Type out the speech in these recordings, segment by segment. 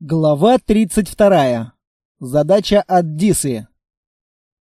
Глава 32. Задача от Дисы.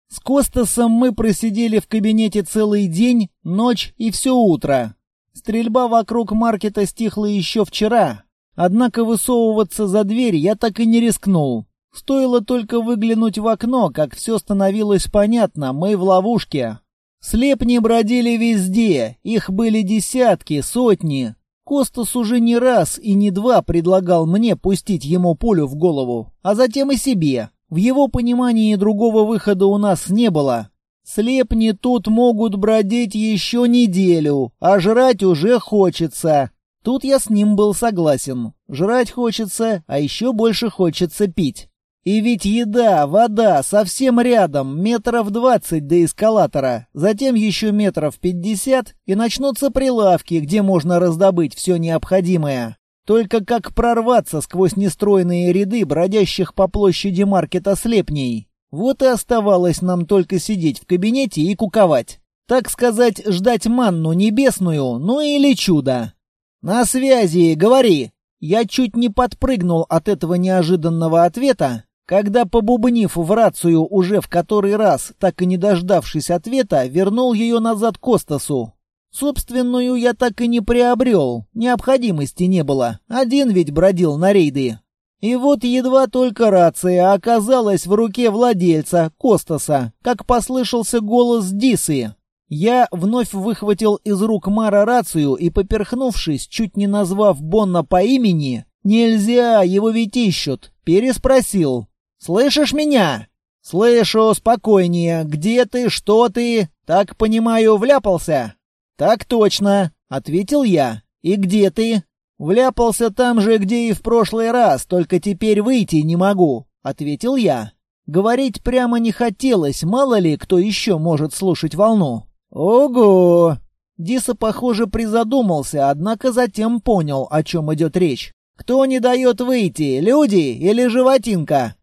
С Костасом мы просидели в кабинете целый день, ночь и все утро. Стрельба вокруг маркета стихла еще вчера, однако высовываться за дверь я так и не рискнул. Стоило только выглянуть в окно, как все становилось понятно, мы в ловушке. Слепни бродили везде, их были десятки, сотни, Костас уже не раз и не два предлагал мне пустить ему пулю в голову, а затем и себе. В его понимании другого выхода у нас не было. Слепни тут могут бродить еще неделю, а жрать уже хочется. Тут я с ним был согласен. Жрать хочется, а еще больше хочется пить. И ведь еда, вода совсем рядом, метров двадцать до эскалатора, затем еще метров пятьдесят, и начнутся прилавки, где можно раздобыть все необходимое. Только как прорваться сквозь нестройные ряды бродящих по площади маркета слепней? Вот и оставалось нам только сидеть в кабинете и куковать. Так сказать, ждать манну небесную, ну или чудо. «На связи, говори!» Я чуть не подпрыгнул от этого неожиданного ответа, когда, побубнив в рацию уже в который раз, так и не дождавшись ответа, вернул ее назад Костасу. Собственную я так и не приобрел, необходимости не было, один ведь бродил на рейды. И вот едва только рация оказалась в руке владельца, Костаса, как послышался голос Дисы. Я вновь выхватил из рук Мара рацию и, поперхнувшись, чуть не назвав Бонна по имени, «Нельзя, его ведь ищут», переспросил. Слышишь меня?» «Слышу, спокойнее. Где ты? Что ты? Так понимаю, вляпался?» «Так точно», — ответил я. «И где ты?» «Вляпался там же, где и в прошлый раз, только теперь выйти не могу», — ответил я. Говорить прямо не хотелось, мало ли кто еще может слушать волну. «Ого!» Диса, похоже, призадумался, однако затем понял, о чем идет речь. «Кто не дает выйти, люди или животинка?»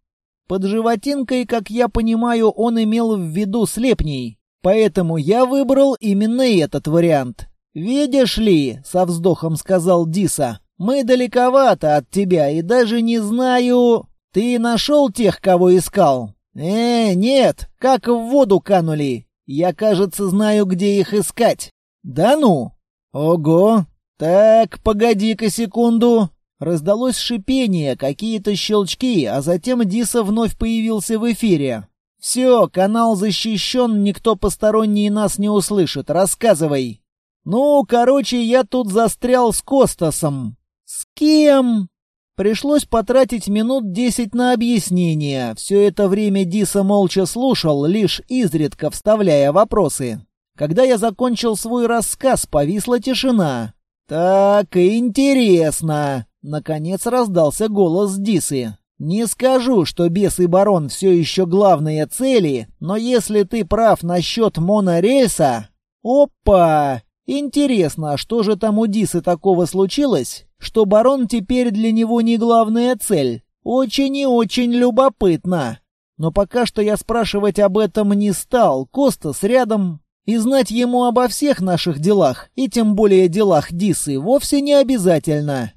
Под животинкой, как я понимаю, он имел в виду слепней. Поэтому я выбрал именно этот вариант. «Видишь ли», — со вздохом сказал Диса, — «мы далековато от тебя и даже не знаю...» «Ты нашел тех, кого искал?» «Э, нет, как в воду канули. Я, кажется, знаю, где их искать». «Да ну?» «Ого! Так, погоди-ка секунду. Раздалось шипение, какие-то щелчки, а затем Диса вновь появился в эфире. «Все, канал защищен, никто посторонний нас не услышит. Рассказывай». «Ну, короче, я тут застрял с Костасом». «С кем?» Пришлось потратить минут десять на объяснение. Все это время Диса молча слушал, лишь изредка вставляя вопросы. Когда я закончил свой рассказ, повисла тишина. «Так, интересно. Наконец раздался голос Дисы. «Не скажу, что бес и барон все еще главные цели, но если ты прав насчет монорельса...» «Опа! Интересно, а что же там у Дисы такого случилось, что барон теперь для него не главная цель? Очень и очень любопытно!» Но пока что я спрашивать об этом не стал, Костас рядом, и знать ему обо всех наших делах, и тем более делах Дисы, вовсе не обязательно.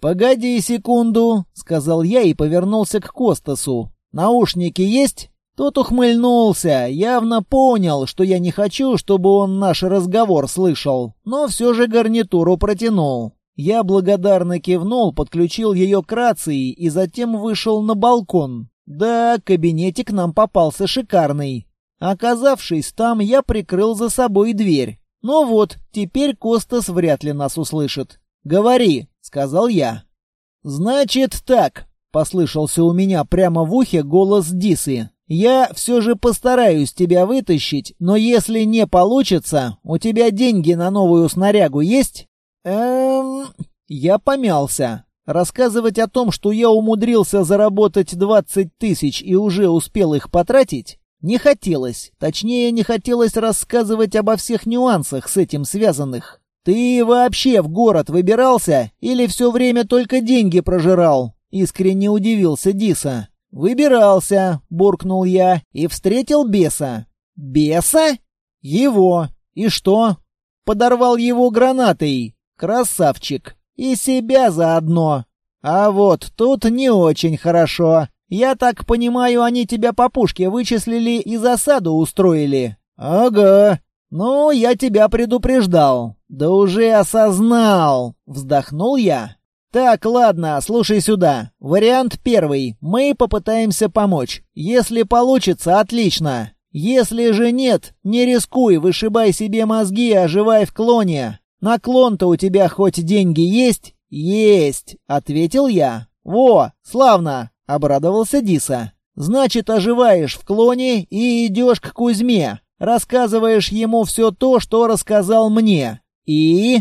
«Погоди секунду», — сказал я и повернулся к Костасу. «Наушники есть?» Тот ухмыльнулся, явно понял, что я не хочу, чтобы он наш разговор слышал, но все же гарнитуру протянул. Я благодарно кивнул, подключил ее к рации и затем вышел на балкон. Да, кабинетик нам попался шикарный. Оказавшись там, я прикрыл за собой дверь. Ну вот, теперь Костас вряд ли нас услышит. «Говори», — сказал я. «Значит так», — послышался у меня прямо в ухе голос Дисы. «Я все же постараюсь тебя вытащить, но если не получится, у тебя деньги на новую снарягу есть?» «Эм...» Я помялся. Рассказывать о том, что я умудрился заработать двадцать тысяч и уже успел их потратить, не хотелось. Точнее, не хотелось рассказывать обо всех нюансах с этим связанных. «Ты вообще в город выбирался или все время только деньги прожирал?» — искренне удивился Диса. «Выбирался», — буркнул я, — «и встретил беса». «Беса?» «Его. И что?» «Подорвал его гранатой. Красавчик. И себя заодно». А вот тут не очень хорошо. Я так понимаю, они тебя по пушке вычислили и засаду устроили. Ага. Ну, я тебя предупреждал. Да уже осознал, вздохнул я. Так, ладно, слушай сюда. Вариант первый. Мы попытаемся помочь. Если получится, отлично. Если же нет, не рискуй, вышибай себе мозги, оживай в клоне. На клон-то у тебя хоть деньги есть? Есть, ответил я. Во, славно, обрадовался Диса. Значит, оживаешь в клоне и идешь к Кузьме. Рассказываешь ему все то, что рассказал мне. И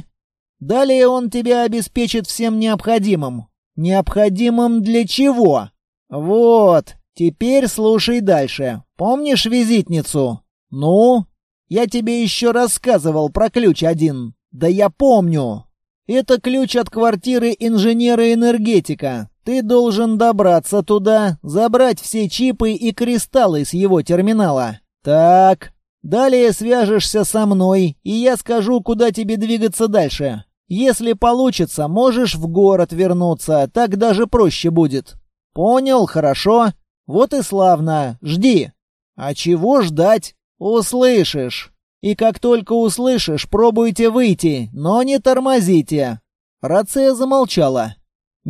Далее он тебя обеспечит всем необходимым. Необходимым для чего? Вот, теперь слушай дальше. Помнишь визитницу? Ну? Я тебе еще рассказывал про ключ один. Да я помню. Это ключ от квартиры инженера-энергетика. Ты должен добраться туда, забрать все чипы и кристаллы с его терминала. Так, далее свяжешься со мной, и я скажу, куда тебе двигаться дальше. Если получится, можешь в город вернуться, так даже проще будет. Понял, хорошо. Вот и славно. Жди. А чего ждать? Услышишь. И как только услышишь, пробуйте выйти, но не тормозите. Рация замолчала.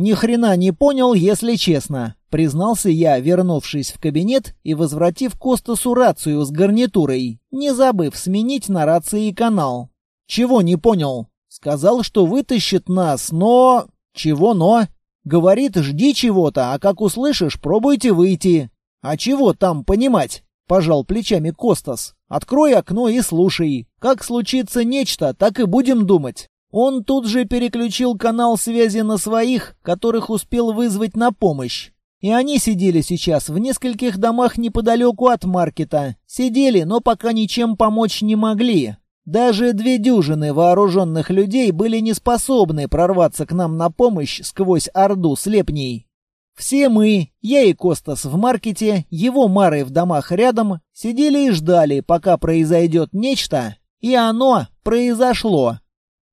Ни хрена не понял, если честно, признался я, вернувшись в кабинет и возвратив Костасу рацию с гарнитурой, не забыв сменить на рации канал. Чего не понял? Сказал, что вытащит нас, но... Чего но? Говорит, жди чего-то, а как услышишь, пробуйте выйти. А чего там понимать? Пожал плечами Костас. Открой окно и слушай. Как случится нечто, так и будем думать. Он тут же переключил канал связи на своих, которых успел вызвать на помощь. И они сидели сейчас в нескольких домах неподалеку от маркета. Сидели, но пока ничем помочь не могли. Даже две дюжины вооруженных людей были не способны прорваться к нам на помощь сквозь орду слепней. Все мы, я и Костас в маркете, его Мары в домах рядом, сидели и ждали, пока произойдет нечто, и оно произошло.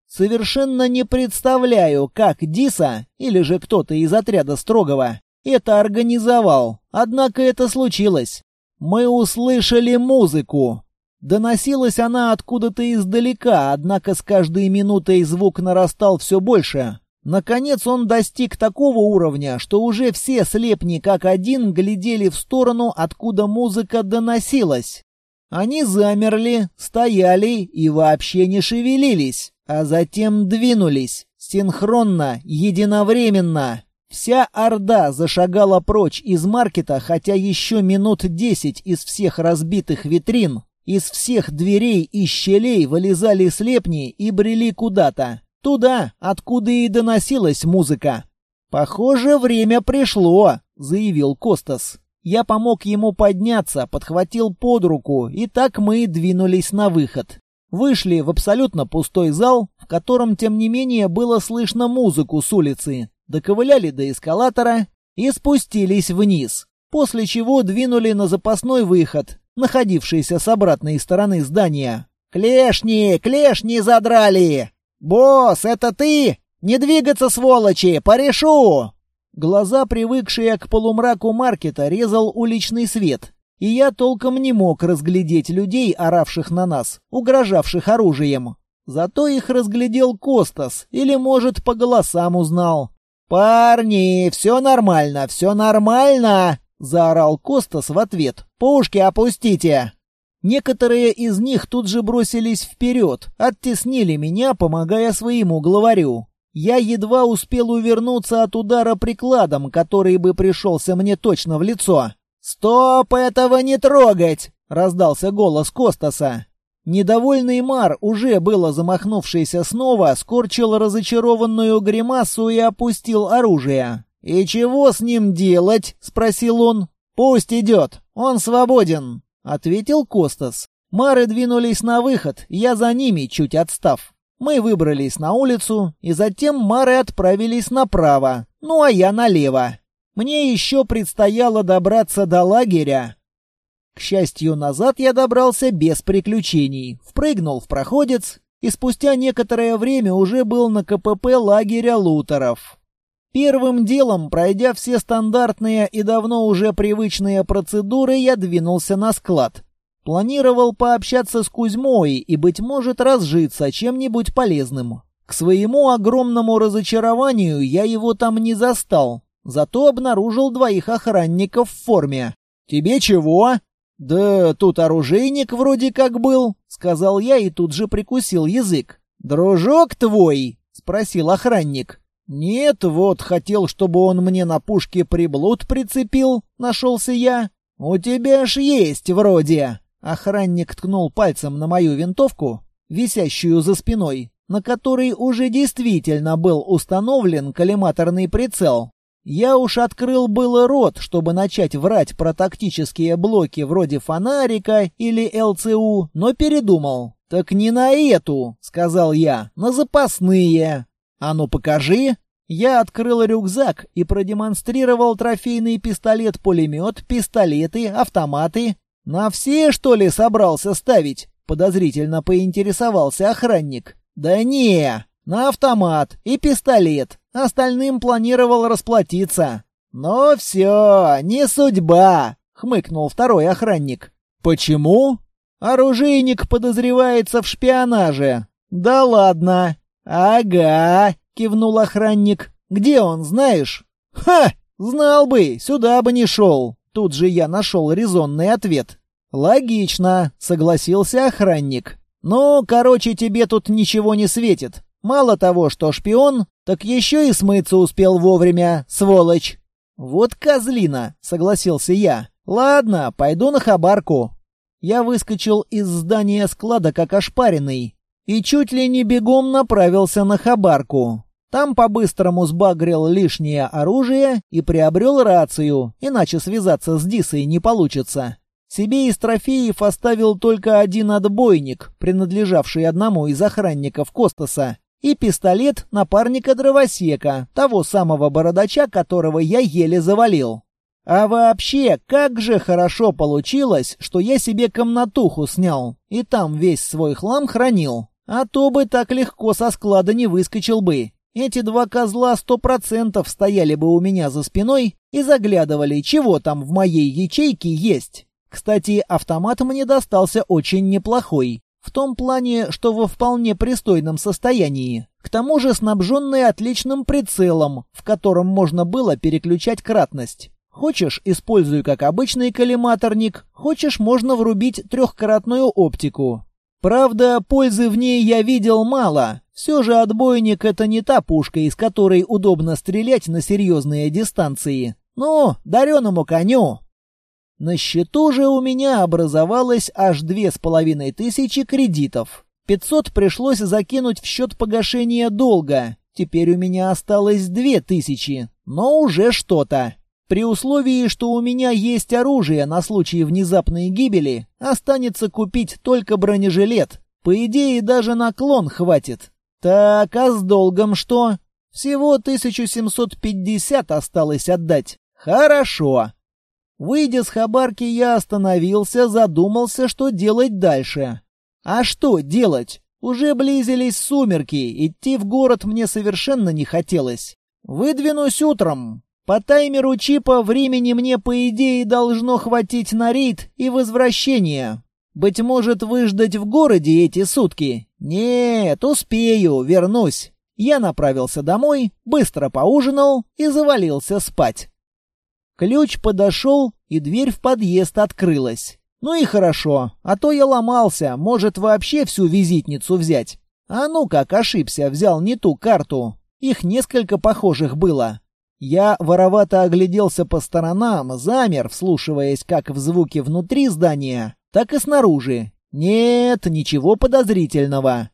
Совершенно не представляю, как Диса, или же кто-то из отряда Строгова, это организовал, однако это случилось. Мы услышали музыку, Доносилась она откуда-то издалека, однако с каждой минутой звук нарастал все больше. Наконец он достиг такого уровня, что уже все слепни как один глядели в сторону, откуда музыка доносилась. Они замерли, стояли и вообще не шевелились, а затем двинулись, синхронно, единовременно. Вся Орда зашагала прочь из маркета, хотя еще минут десять из всех разбитых витрин из всех дверей и щелей вылезали слепни и брели куда-то. Туда, откуда и доносилась музыка. «Похоже, время пришло», — заявил Костас. Я помог ему подняться, подхватил под руку, и так мы двинулись на выход. Вышли в абсолютно пустой зал, в котором, тем не менее, было слышно музыку с улицы. Доковыляли до эскалатора и спустились вниз, после чего двинули на запасной выход, находившийся с обратной стороны здания. «Клешни! Клешни задрали! Босс, это ты? Не двигаться, сволочи! Порешу!» Глаза, привыкшие к полумраку маркета, резал уличный свет, и я толком не мог разглядеть людей, оравших на нас, угрожавших оружием. Зато их разглядел Костас, или, может, по голосам узнал. «Парни, все нормально, все нормально!» — заорал Костас в ответ. «Пушки опустите!» Некоторые из них тут же бросились вперед, оттеснили меня, помогая своему главарю. Я едва успел увернуться от удара прикладом, который бы пришелся мне точно в лицо. «Стоп, этого не трогать!» — раздался голос Костаса. Недовольный Мар, уже было замахнувшийся снова, скорчил разочарованную гримасу и опустил оружие. «И чего с ним делать?» — спросил он. «Пусть идет, он свободен», — ответил Костас. Мары двинулись на выход, я за ними, чуть отстав. Мы выбрались на улицу, и затем Мары отправились направо, ну а я налево. Мне еще предстояло добраться до лагеря. К счастью, назад я добрался без приключений, впрыгнул в проходец и спустя некоторое время уже был на КПП лагеря лутеров. Первым делом, пройдя все стандартные и давно уже привычные процедуры, я двинулся на склад. Планировал пообщаться с Кузьмой и, быть может, разжиться чем-нибудь полезным. К своему огромному разочарованию я его там не застал, зато обнаружил двоих охранников в форме. «Тебе чего?» «Да тут оружейник вроде как был», — сказал я и тут же прикусил язык. «Дружок твой?» — спросил охранник. «Нет, вот хотел, чтобы он мне на пушке приблуд прицепил», — нашелся я. «У тебя ж есть вроде». Охранник ткнул пальцем на мою винтовку, висящую за спиной, на которой уже действительно был установлен коллиматорный прицел. Я уж открыл было рот, чтобы начать врать про тактические блоки вроде фонарика или ЛЦУ, но передумал. «Так не на эту», — сказал я, — «на запасные». «А ну покажи». Я открыл рюкзак и продемонстрировал трофейный пистолет-пулемет, пистолеты, автоматы. «На все, что ли, собрался ставить?» — подозрительно поинтересовался охранник. «Да не, на автомат и пистолет. Остальным планировал расплатиться. Но все, не судьба, хмыкнул второй охранник. Почему? Оружейник подозревается в шпионаже. Да ладно. Ага, кивнул охранник. Где он, знаешь? Ха, знал бы, сюда бы не шел. Тут же я нашел резонный ответ. Логично, согласился охранник. Ну, короче, тебе тут ничего не светит. Мало того, что шпион, так еще и смыться успел вовремя, сволочь. Вот козлина, согласился я. Ладно, пойду на хабарку. Я выскочил из здания склада как ошпаренный и чуть ли не бегом направился на хабарку. Там по-быстрому сбагрил лишнее оружие и приобрел рацию, иначе связаться с Дисой не получится. Себе из трофеев оставил только один отбойник, принадлежавший одному из охранников Костаса, и пистолет напарника дровосека, того самого бородача, которого я еле завалил. А вообще, как же хорошо получилось, что я себе комнатуху снял и там весь свой хлам хранил. А то бы так легко со склада не выскочил бы. Эти два козла сто процентов стояли бы у меня за спиной и заглядывали, чего там в моей ячейке есть. Кстати, автомат мне достался очень неплохой. В том плане, что во вполне пристойном состоянии. К тому же снабженный отличным прицелом, в котором можно было переключать кратность. Хочешь, используй как обычный коллиматорник, хочешь, можно врубить трехкратную оптику. Правда, пользы в ней я видел мало. Все же отбойник — это не та пушка, из которой удобно стрелять на серьезные дистанции. Ну, дареному коню. На счету же у меня образовалось аж две с половиной тысячи кредитов. Пятьсот пришлось закинуть в счет погашения долга. Теперь у меня осталось две тысячи, но уже что-то. При условии, что у меня есть оружие на случай внезапной гибели, останется купить только бронежилет. По идее, даже наклон хватит. Так, а с долгом что? Всего 1750 осталось отдать. Хорошо. Выйдя с хабарки, я остановился, задумался, что делать дальше. А что делать? Уже близились сумерки, идти в город мне совершенно не хотелось. Выдвинусь утром. По таймеру чипа времени мне, по идее, должно хватить на рейд и возвращение. Быть может, выждать в городе эти сутки? Нет, успею, вернусь. Я направился домой, быстро поужинал и завалился спать. Ключ подошел, и дверь в подъезд открылась. Ну и хорошо, а то я ломался, может вообще всю визитницу взять. А ну как ошибся, взял не ту карту. Их несколько похожих было. Я воровато огляделся по сторонам, замер, вслушиваясь как в звуки внутри здания, так и снаружи. Нет, ничего подозрительного.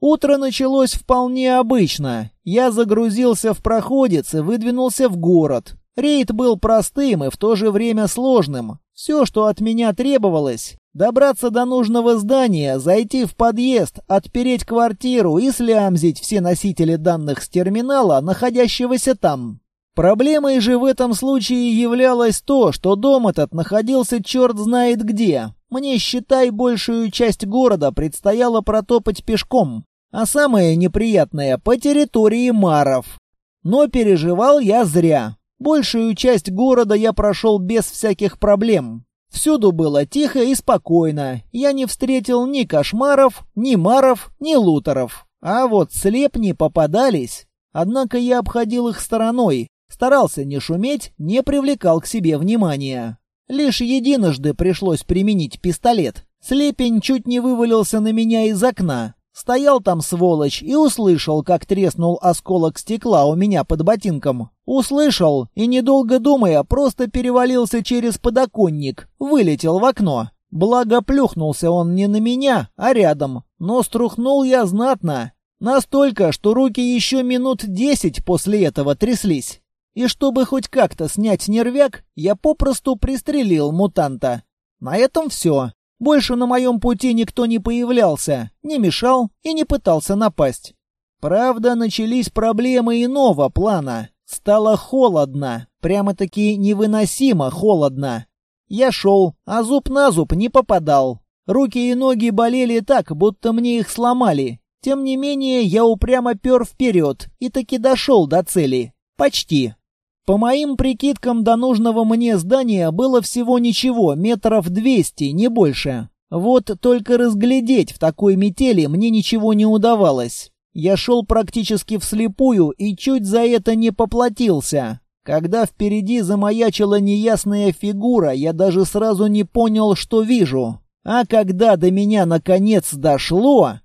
Утро началось вполне обычно. Я загрузился в проходец и выдвинулся в город. Рейд был простым и в то же время сложным. Все, что от меня требовалось, добраться до нужного здания, зайти в подъезд, отпереть квартиру и слямзить все носители данных с терминала, находящегося там. Проблемой же в этом случае являлось то, что дом этот находился черт знает где. Мне, считай, большую часть города предстояло протопать пешком. А самое неприятное — по территории маров. Но переживал я зря. Большую часть города я прошел без всяких проблем. Всюду было тихо и спокойно. Я не встретил ни кошмаров, ни маров, ни лутеров. А вот слепни попадались. Однако я обходил их стороной, старался не шуметь, не привлекал к себе внимания. Лишь единожды пришлось применить пистолет. Слепень чуть не вывалился на меня из окна. Стоял там сволочь и услышал, как треснул осколок стекла у меня под ботинком. Услышал и, недолго думая, просто перевалился через подоконник, вылетел в окно. Благо плюхнулся он не на меня, а рядом, но струхнул я знатно. Настолько, что руки еще минут десять после этого тряслись. И чтобы хоть как-то снять нервяк, я попросту пристрелил мутанта. На этом все. Больше на моем пути никто не появлялся, не мешал и не пытался напасть. Правда, начались проблемы иного плана. Стало холодно, прямо-таки невыносимо холодно. Я шел, а зуб на зуб не попадал. Руки и ноги болели так, будто мне их сломали. Тем не менее, я упрямо пер вперед и таки дошел до цели. Почти. По моим прикидкам, до нужного мне здания было всего ничего, метров двести, не больше. Вот только разглядеть в такой метели мне ничего не удавалось. Я шел практически вслепую и чуть за это не поплатился. Когда впереди замаячила неясная фигура, я даже сразу не понял, что вижу. А когда до меня наконец дошло...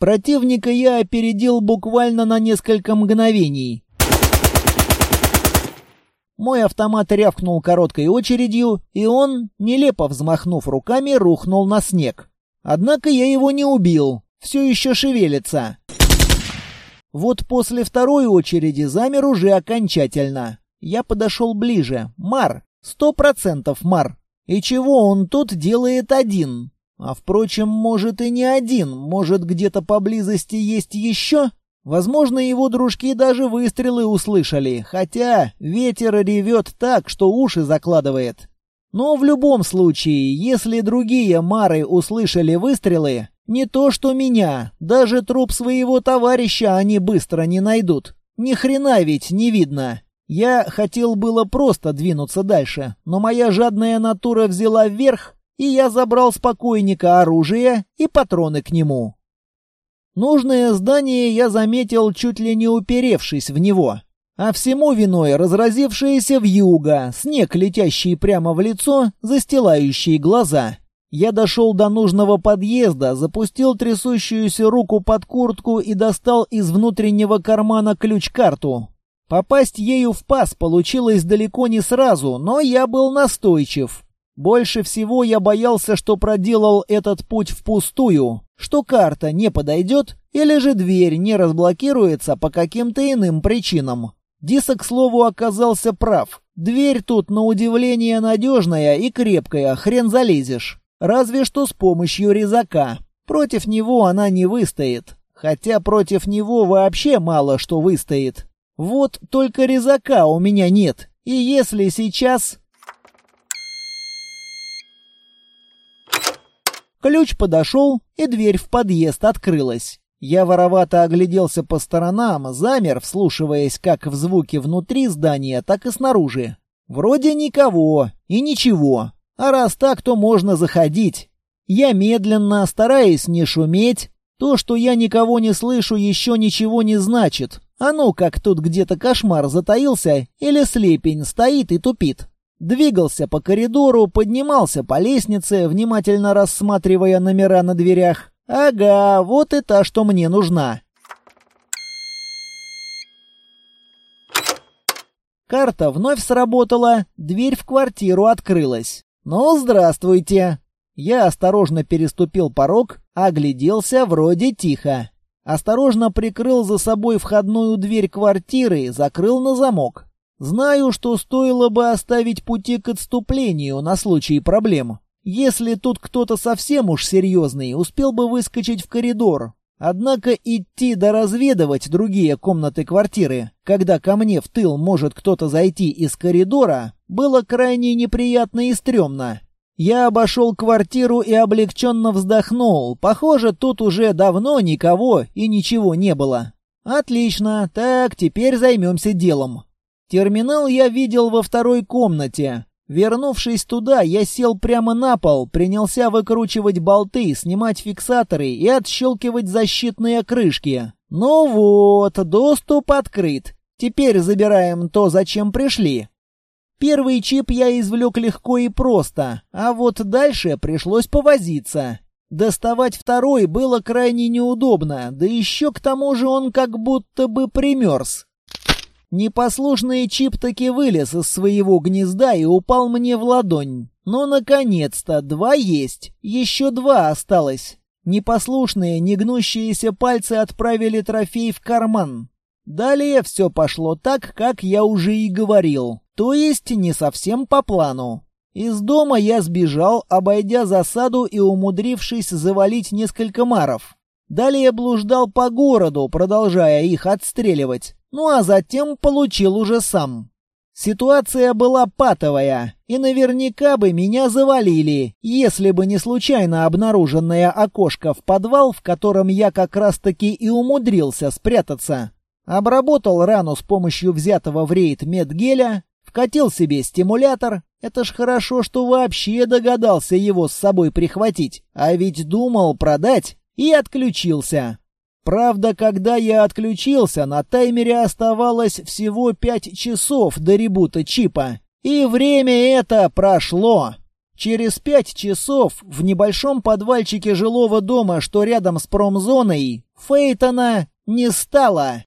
Противника я опередил буквально на несколько мгновений. Мой автомат рявкнул короткой очередью, и он, нелепо взмахнув руками, рухнул на снег. Однако я его не убил, все еще шевелится. Вот после второй очереди замер уже окончательно. Я подошел ближе. Мар. Сто процентов Мар. И чего он тут делает один? А впрочем, может и не один. Может, где-то поблизости есть еще? Возможно, его дружки даже выстрелы услышали, хотя ветер ревет так, что уши закладывает. Но в любом случае, если другие мары услышали выстрелы, не то что меня, даже труп своего товарища они быстро не найдут. Ни хрена ведь не видно. Я хотел было просто двинуться дальше, но моя жадная натура взяла вверх, и я забрал с оружие и патроны к нему. Нужное здание я заметил, чуть ли не уперевшись в него. А всему виной разразившееся вьюга, снег, летящий прямо в лицо, застилающий глаза. Я дошел до нужного подъезда, запустил трясущуюся руку под куртку и достал из внутреннего кармана ключ-карту. Попасть ею в паз получилось далеко не сразу, но я был настойчив. Больше всего я боялся, что проделал этот путь впустую, что карта не подойдет или же дверь не разблокируется по каким-то иным причинам. Диса, к слову, оказался прав. Дверь тут, на удивление, надежная и крепкая, хрен залезешь. Разве что с помощью резака. Против него она не выстоит. Хотя против него вообще мало что выстоит. Вот только резака у меня нет. И если сейчас Ключ подошел, и дверь в подъезд открылась. Я воровато огляделся по сторонам, замер, вслушиваясь как в звуки внутри здания, так и снаружи. Вроде никого и ничего. А раз так, то можно заходить. Я медленно, стараясь не шуметь. То, что я никого не слышу, еще ничего не значит. А ну, как тут где-то кошмар затаился, или слепень стоит и тупит. Двигался по коридору, поднимался по лестнице, внимательно рассматривая номера на дверях. Ага, вот и та, что мне нужна. Карта вновь сработала, дверь в квартиру открылась. «Ну, здравствуйте!» Я осторожно переступил порог, огляделся вроде тихо. Осторожно прикрыл за собой входную дверь квартиры, закрыл на замок. Знаю, что стоило бы оставить пути к отступлению на случай проблем. Если тут кто-то совсем уж серьезный, успел бы выскочить в коридор. Однако идти да разведывать другие комнаты квартиры, когда ко мне в тыл может кто-то зайти из коридора, было крайне неприятно и стрёмно. Я обошел квартиру и облегченно вздохнул. Похоже, тут уже давно никого и ничего не было. Отлично, так, теперь займемся делом. Терминал я видел во второй комнате. Вернувшись туда, я сел прямо на пол, принялся выкручивать болты, снимать фиксаторы и отщелкивать защитные крышки. Ну вот, доступ открыт. Теперь забираем то, зачем пришли. Первый чип я извлек легко и просто, а вот дальше пришлось повозиться. Доставать второй было крайне неудобно, да еще к тому же он как будто бы примерз. Непослушный чип таки вылез из своего гнезда и упал мне в ладонь. Но, наконец-то, два есть, еще два осталось. Непослушные, негнущиеся пальцы отправили трофей в карман. Далее все пошло так, как я уже и говорил, то есть не совсем по плану. Из дома я сбежал, обойдя засаду и умудрившись завалить несколько маров. Далее блуждал по городу, продолжая их отстреливать. Ну а затем получил уже сам. Ситуация была патовая, и наверняка бы меня завалили, если бы не случайно обнаруженное окошко в подвал, в котором я как раз-таки и умудрился спрятаться. Обработал рану с помощью взятого в рейд медгеля, вкатил себе стимулятор. Это ж хорошо, что вообще догадался его с собой прихватить, а ведь думал продать и отключился. Правда, когда я отключился, на таймере оставалось всего пять часов до ребута чипа. И время это прошло. Через пять часов в небольшом подвальчике жилого дома, что рядом с промзоной, Фейтона не стало.